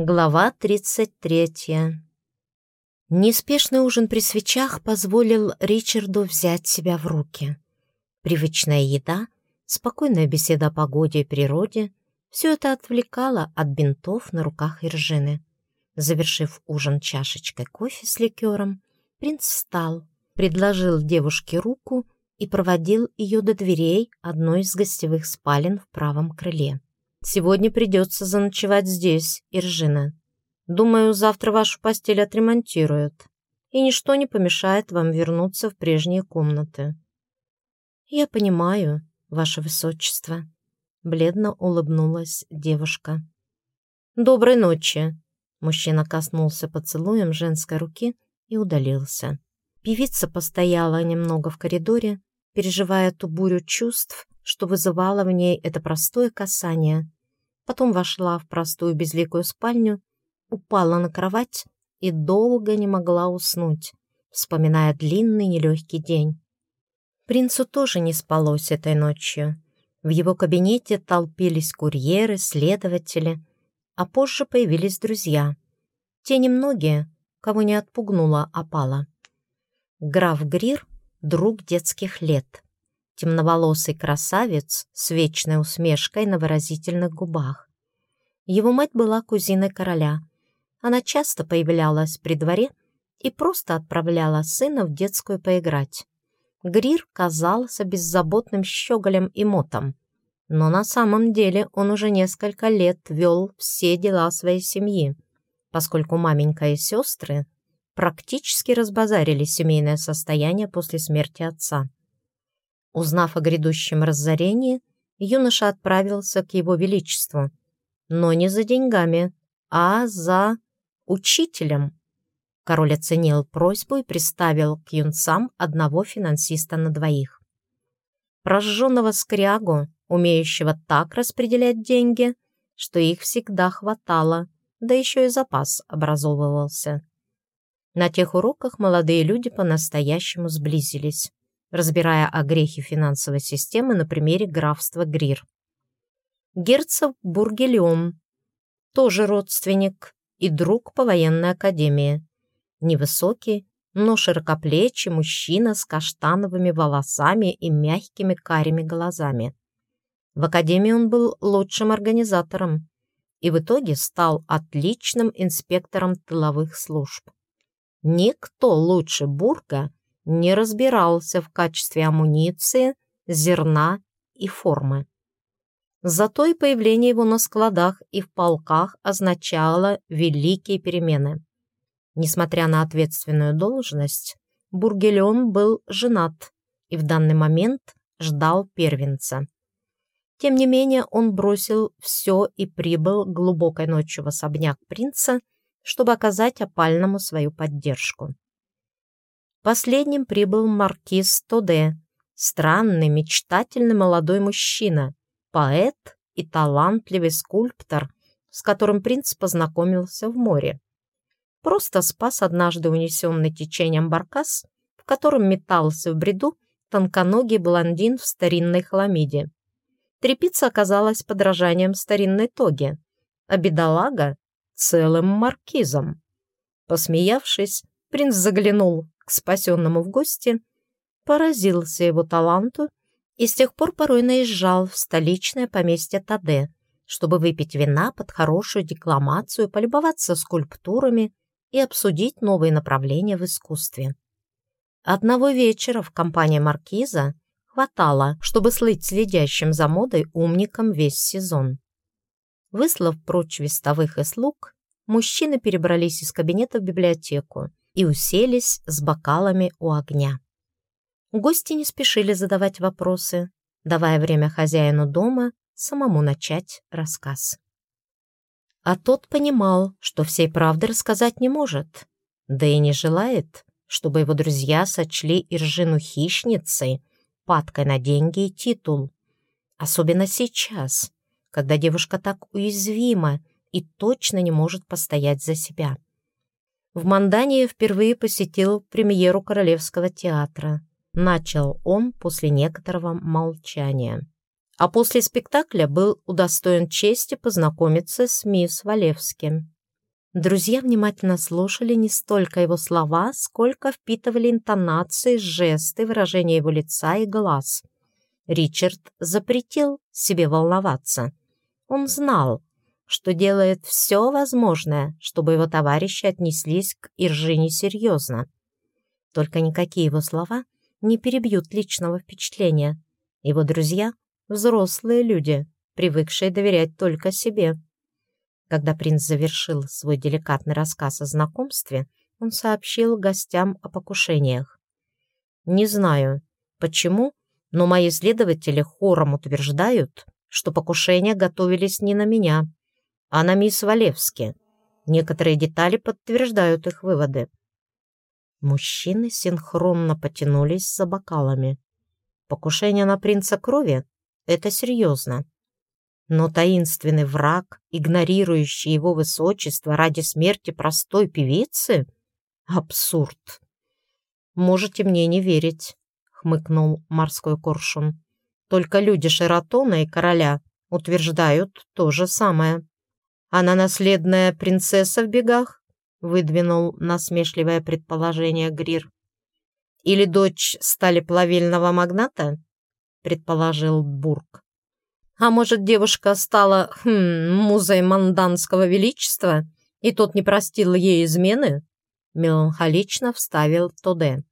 Глава 33. Неспешный ужин при свечах позволил Ричарду взять себя в руки. Привычная еда, спокойная беседа о погоде и природе — все это отвлекало от бинтов на руках Иржины. Завершив ужин чашечкой кофе с ликером, принц встал, предложил девушке руку и проводил ее до дверей одной из гостевых спален в правом крыле. Сегодня придется заночевать здесь, Иржина. Думаю, завтра вашу постель отремонтируют, и ничто не помешает вам вернуться в прежние комнаты. Я понимаю, ваше высочество. Бледно улыбнулась девушка. Доброй ночи. Мужчина коснулся поцелуем женской руки и удалился. Певица постояла немного в коридоре, переживая ту бурю чувств, что вызывало в ней это простое касание. Потом вошла в простую безликую спальню, упала на кровать и долго не могла уснуть, вспоминая длинный нелегкий день. Принцу тоже не спалось этой ночью. В его кабинете толпились курьеры, следователи, а позже появились друзья. Те немногие, кого не отпугнула опала. Граф Грир — друг детских лет темноволосый красавец с вечной усмешкой на выразительных губах. Его мать была кузиной короля. Она часто появлялась при дворе и просто отправляла сына в детскую поиграть. Грир казался беззаботным щеголем и мотом, но на самом деле он уже несколько лет вел все дела своей семьи, поскольку маменька и сестры практически разбазарили семейное состояние после смерти отца. Узнав о грядущем разорении, юноша отправился к его величеству, но не за деньгами, а за учителем. Король оценил просьбу и приставил к юнцам одного финансиста на двоих. Прожженного скрягу, умеющего так распределять деньги, что их всегда хватало, да еще и запас образовывался. На тех уроках молодые люди по-настоящему сблизились разбирая о грехе финансовой системы на примере графства Грир. Герцог Бургелион, тоже родственник и друг по военной академии. Невысокий, но широкоплечий мужчина с каштановыми волосами и мягкими карими глазами. В академии он был лучшим организатором и в итоге стал отличным инспектором тыловых служб. Никто лучше Бурга не разбирался в качестве амуниции, зерна и формы. Зато и появление его на складах и в полках означало великие перемены. Несмотря на ответственную должность, Бургелион был женат и в данный момент ждал первенца. Тем не менее, он бросил все и прибыл глубокой ночью в особняк принца, чтобы оказать опальному свою поддержку. Последним прибыл маркиз Тоде, странный, мечтательный молодой мужчина, поэт и талантливый скульптор, с которым принц познакомился в море. Просто спас однажды унесенный течением баркас, в котором метался в бреду тонконогий блондин в старинной хламиде. Трепица оказалась подражанием старинной тоги, а бедолага — целым маркизом. Посмеявшись, принц заглянул к спасенному в гости, поразился его таланту и с тех пор порой наезжал в столичное поместье Таде, чтобы выпить вина под хорошую декламацию, полюбоваться скульптурами и обсудить новые направления в искусстве. Одного вечера в компании маркиза хватало, чтобы слыть следящим за модой умником весь сезон. Выслав прочь вестовых и слуг, мужчины перебрались из кабинета в библиотеку и уселись с бокалами у огня. Гости не спешили задавать вопросы, давая время хозяину дома самому начать рассказ. А тот понимал, что всей правды рассказать не может, да и не желает, чтобы его друзья сочли Иржину хищницей, падкой на деньги и титул. Особенно сейчас, когда девушка так уязвима и точно не может постоять за себя. В Мандании впервые посетил премьеру Королевского театра. Начал он после некоторого молчания. А после спектакля был удостоен чести познакомиться с мисс Валевским. Друзья внимательно слушали не столько его слова, сколько впитывали интонации, жесты, выражения его лица и глаз. Ричард запретил себе волноваться. Он знал, что делает все возможное, чтобы его товарищи отнеслись к Иржине серьезно. Только никакие его слова не перебьют личного впечатления. Его друзья — взрослые люди, привыкшие доверять только себе. Когда принц завершил свой деликатный рассказ о знакомстве, он сообщил гостям о покушениях. «Не знаю, почему, но мои следователи хором утверждают, что покушения готовились не на меня, а на мисс Валевски. Некоторые детали подтверждают их выводы». Мужчины синхронно потянулись за бокалами. Покушение на принца крови — это серьезно. Но таинственный враг, игнорирующий его высочество ради смерти простой певицы? Абсурд. «Можете мне не верить», — хмыкнул морской коршун. «Только люди Шератона и короля утверждают то же самое. Она наследная принцесса в бегах?» — выдвинул насмешливое предположение Грир. «Или дочь сталеплавильного магната?» — предположил Бург. А может, девушка стала хм, музой манданского величества, и тот не простил ей измены? Меланхолично вставил Тоде.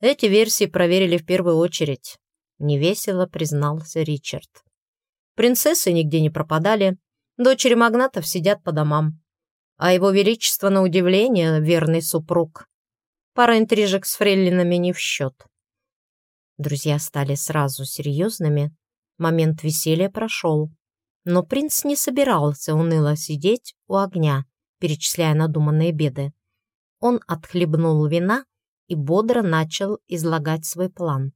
Эти версии проверили в первую очередь. Невесело признался Ричард. Принцессы нигде не пропадали, дочери магнатов сидят по домам. А его величество, на удивление, верный супруг. Пара интрижек с фрейлинами не в счет. Друзья стали сразу серьезными, Момент веселья прошел. Но принц не собирался уныло сидеть у огня, перечисляя надуманные беды. Он отхлебнул вина и бодро начал излагать свой план.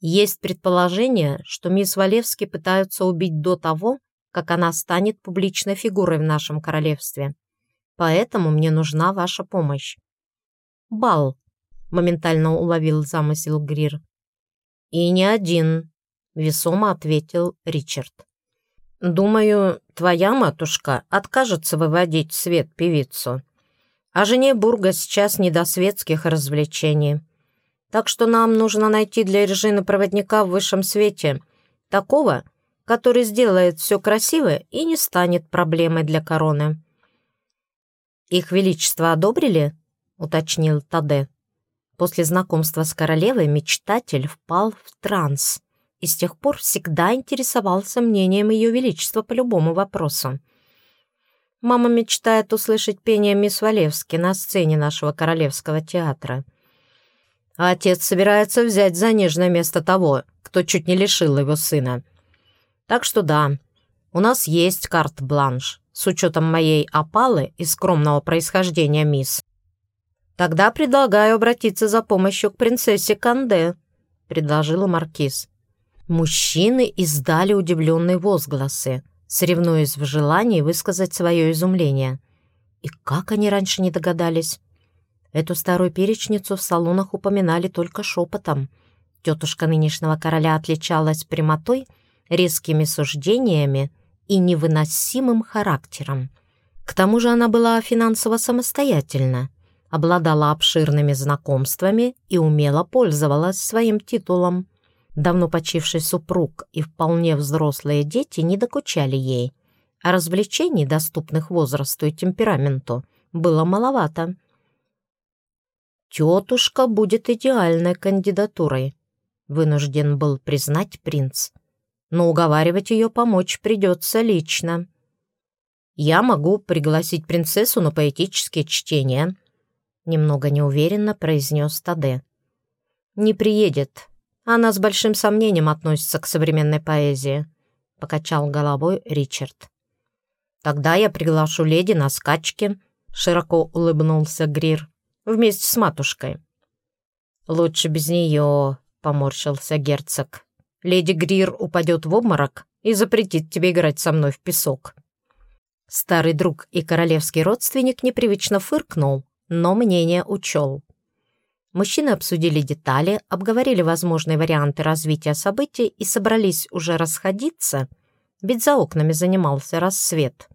Есть предположение, что мисс Валевски пытаются убить до того, как она станет публичной фигурой в нашем королевстве. Поэтому мне нужна ваша помощь. Бал, моментально уловил замысел Грир. И не один, весомо ответил Ричард. «Думаю, твоя матушка откажется выводить свет певицу. А жене Бурга сейчас не до светских развлечений. Так что нам нужно найти для Режины проводника в высшем свете, такого, который сделает все красиво и не станет проблемой для короны». «Их Величество одобрили?» — уточнил Таде. После знакомства с королевой мечтатель впал в транс и с тех пор всегда интересовался мнением Ее Величества по любому вопросу. Мама мечтает услышать пение мисс Валевски на сцене нашего Королевского театра. А отец собирается взять за нежное место того, кто чуть не лишил его сына. Так что да, у нас есть карт-бланш, с учетом моей опалы и скромного происхождения мисс. Тогда предлагаю обратиться за помощью к принцессе Канде, предложила Маркиз. Мужчины издали удивленные возгласы, соревнуясь в желании высказать свое изумление. И как они раньше не догадались? Эту старую перечницу в салонах упоминали только шепотом. Тетушка нынешнего короля отличалась прямотой, резкими суждениями и невыносимым характером. К тому же она была финансово самостоятельна, обладала обширными знакомствами и умело пользовалась своим титулом. Давно почивший супруг и вполне взрослые дети не докучали ей, а развлечений, доступных возрасту и темпераменту, было маловато. «Тетушка будет идеальной кандидатурой», — вынужден был признать принц. «Но уговаривать ее помочь придется лично. Я могу пригласить принцессу на поэтические чтения», — немного неуверенно произнес Таде. «Не приедет», она с большим сомнением относится к современной поэзии», — покачал головой Ричард. «Тогда я приглашу леди на скачки», — широко улыбнулся Грир, «вместе с матушкой». «Лучше без нее», — поморщился герцог. «Леди Грир упадет в обморок и запретит тебе играть со мной в песок». Старый друг и королевский родственник непривычно фыркнул, но мнение учел. Мужчины обсудили детали, обговорили возможные варианты развития событий и собрались уже расходиться, ведь за окнами занимался рассвет.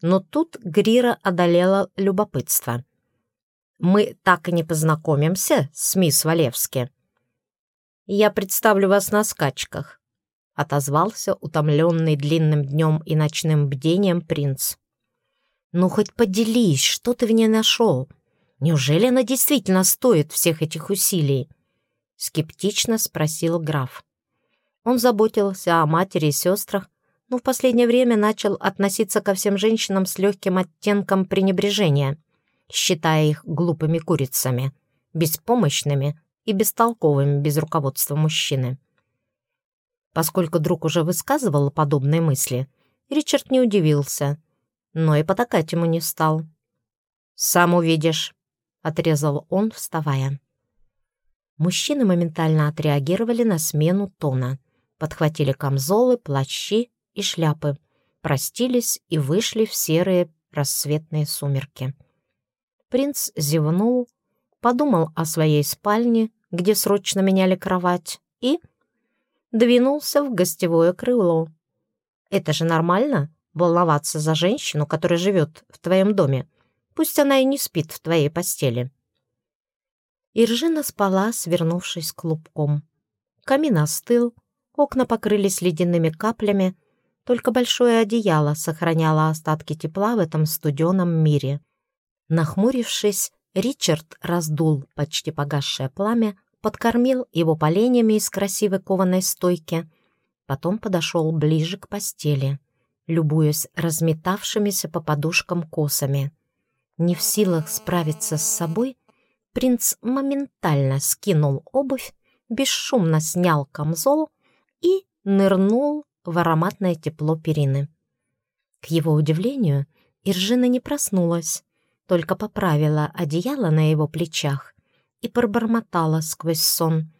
Но тут Грира одолела любопытство. «Мы так и не познакомимся с мисс Валевски?» «Я представлю вас на скачках», — отозвался утомленный длинным днем и ночным бдением принц. «Ну, хоть поделись, что ты в ней нашел? Неужели она действительно стоит всех этих усилий?» — скептично спросил граф. Он заботился о матери и сестрах, но в последнее время начал относиться ко всем женщинам с легким оттенком пренебрежения, считая их глупыми курицами, беспомощными и бестолковыми без руководства мужчины. Поскольку друг уже высказывал подобные мысли, Ричард не удивился, но и потакать ему не стал. «Сам увидишь», — отрезал он, вставая. Мужчины моментально отреагировали на смену тона, подхватили камзолы, плащи и шляпы, простились и вышли в серые рассветные сумерки. Принц зевнул, подумал о своей спальне, где срочно меняли кровать, и двинулся в гостевое крыло. Это же нормально — волноваться за женщину, которая живет в твоем доме, пусть она и не спит в твоей постели. Иржина спала, свернувшись клубком. Камин остыл, окна покрылись ледяными каплями, только большое одеяло сохраняло остатки тепла в этом студеном мире. Нахмурившись, Ричард раздул почти погасшее пламя, подкормил его поленьями из красивой кованой стойки, потом подошел ближе к постели, любуясь разметавшимися по подушкам косами. Не в силах справиться с собой, принц моментально скинул обувь, бесшумно снял камзол и нырнул в ароматное тепло перины. К его удивлению, Иржина не проснулась, только поправила одеяло на его плечах и пробормотала сквозь сон.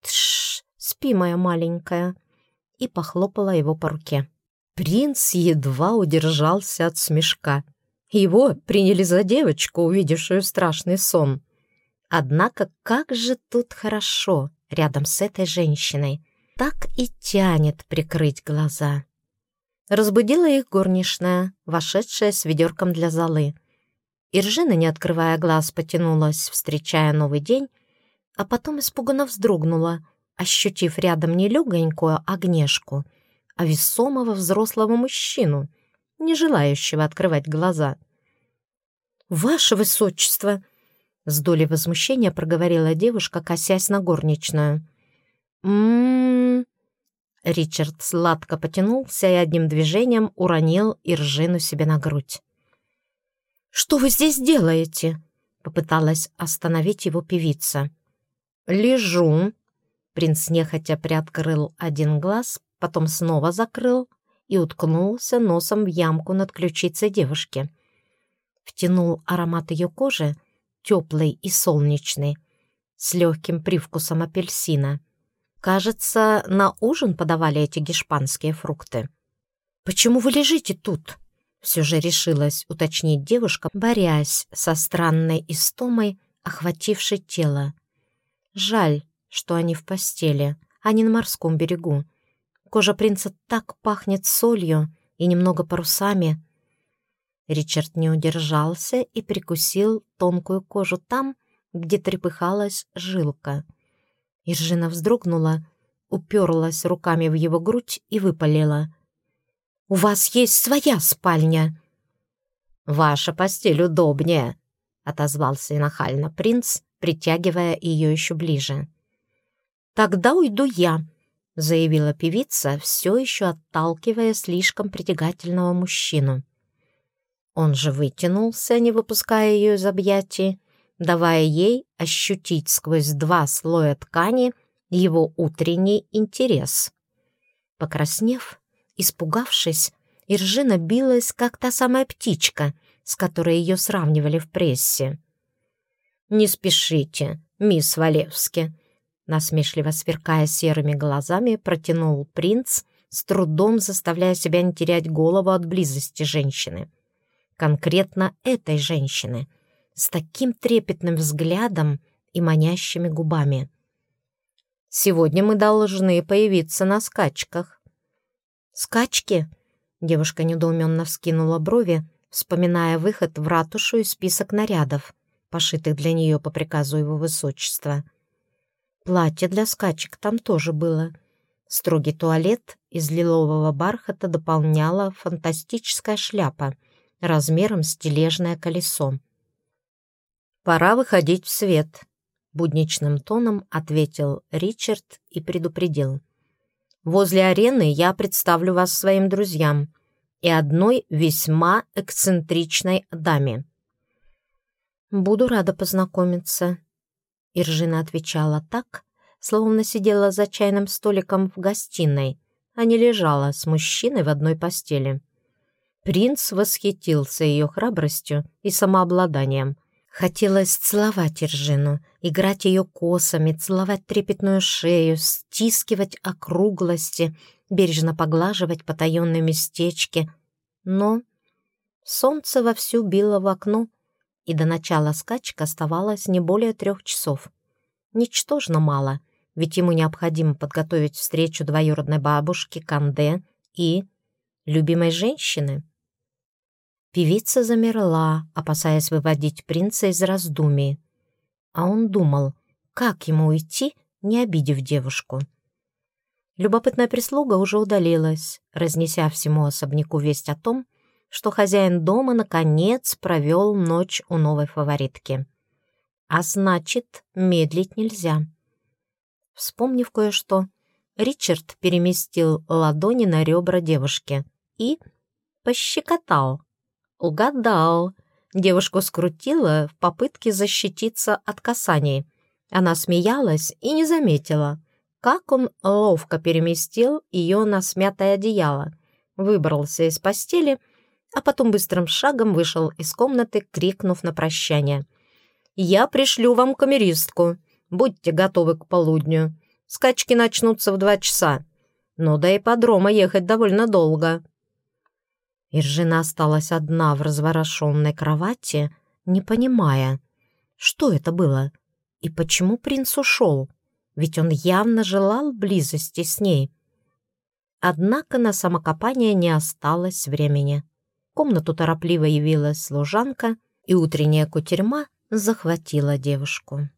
«Тш, спи, моя маленькая!» и похлопала его по руке. Принц едва удержался от смешка. Его приняли за девочку, увидевшую страшный сон. Однако как же тут хорошо рядом с этой женщиной. Так и тянет прикрыть глаза. Разбудила их горничная, вошедшая с ведерком для золы. Иржина, не открывая глаз, потянулась, встречая новый день, а потом испуганно вздрогнула, ощутив рядом не легонькую огнешку, а весомого взрослого мужчину, не желающего открывать глаза. «Ваше высочество!» — с долей возмущения проговорила девушка, косясь на горничную. «М-м-м...» Ричард сладко потянулся и одним движением уронил Иржину себе на грудь. «Что вы здесь делаете?» — попыталась остановить его певица. «Лежу». Принц нехотя приоткрыл один глаз, потом снова закрыл и уткнулся носом в ямку над ключицей девушки. Втянул аромат ее кожи, теплый и солнечный, с легким привкусом апельсина. Кажется, на ужин подавали эти гешпанские фрукты. «Почему вы лежите тут?» Все же решилась уточнить девушка, борясь со странной истомой, охватившей тело. Жаль, что они в постели, а не на морском берегу. Кожа принца так пахнет солью и немного парусами. Ричард не удержался и прикусил тонкую кожу там, где трепыхалась жилка. Иржина вздрогнула, уперлась руками в его грудь и выпалила — у вас есть своя спальня». «Ваша постель удобнее», — отозвался нахально принц, притягивая ее еще ближе. «Тогда уйду я», — заявила певица, все еще отталкивая слишком притягательного мужчину. Он же вытянулся, не выпуская ее из объятий, давая ей ощутить сквозь два слоя ткани его утренний интерес. Покраснев, Испугавшись, Иржина билась, как та самая птичка, с которой ее сравнивали в прессе. «Не спешите, мисс Валевски», насмешливо сверкая серыми глазами, протянул принц, с трудом заставляя себя не терять голову от близости женщины. Конкретно этой женщины, с таким трепетным взглядом и манящими губами. «Сегодня мы должны появиться на скачках. «Скачки?» Девушка недоуменно вскинула брови, вспоминая выход в ратушу и список нарядов, пошитых для нее по приказу его высочества. Платье для скачек там тоже было. Строгий туалет из лилового бархата дополняла фантастическая шляпа размером с тележное колесо. «Пора выходить в свет», — будничным тоном ответил Ричард и предупредил. «Возле арены я представлю вас своим друзьям и одной весьма эксцентричной даме». «Буду рада познакомиться», — Иржина отвечала так, словно сидела за чайным столиком в гостиной, а не лежала с мужчиной в одной постели. Принц восхитился ее храбростью и самообладанием, Хотелось целовать Иржину, играть ее косами, целовать трепетную шею, стискивать округлости, бережно поглаживать потаенные местечки. Но солнце вовсю било в окно, и до начала скачка оставалось не более трех часов. Ничтожно мало, ведь ему необходимо подготовить встречу двоюродной бабушки Канде и любимой женщины. Певица замерла, опасаясь выводить принца из раздумий. А он думал, как ему уйти, не обидев девушку. Любопытная прислуга уже удалилась, разнеся всему особняку весть о том, что хозяин дома наконец провел ночь у новой фаворитки. А значит, медлить нельзя. Вспомнив кое-что, Ричард переместил ладони на ребра девушки и пощекотал Угадал. Девушку скрутила в попытке защититься от касаний. Она смеялась и не заметила, как он ловко переместил ее на смятое одеяло, выбрался из постели, а потом быстрым шагом вышел из комнаты, крикнув на прощание. «Я пришлю вам камеристку. Будьте готовы к полудню. Скачки начнутся в два часа. Но до ипподрома ехать довольно долго». Иржина осталась одна в разворошенной кровати, не понимая, что это было и почему принц ушел, ведь он явно желал близости с ней. Однако на самокопание не осталось времени. В комнату торопливо явилась служанка, и утренняя кутерьма захватила девушку.